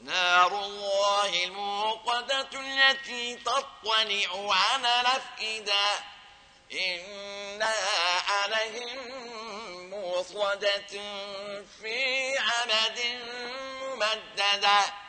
نار الله الموقدة التي تطلع على الأفئدة إنها عليهم موصدة في عمد ممددة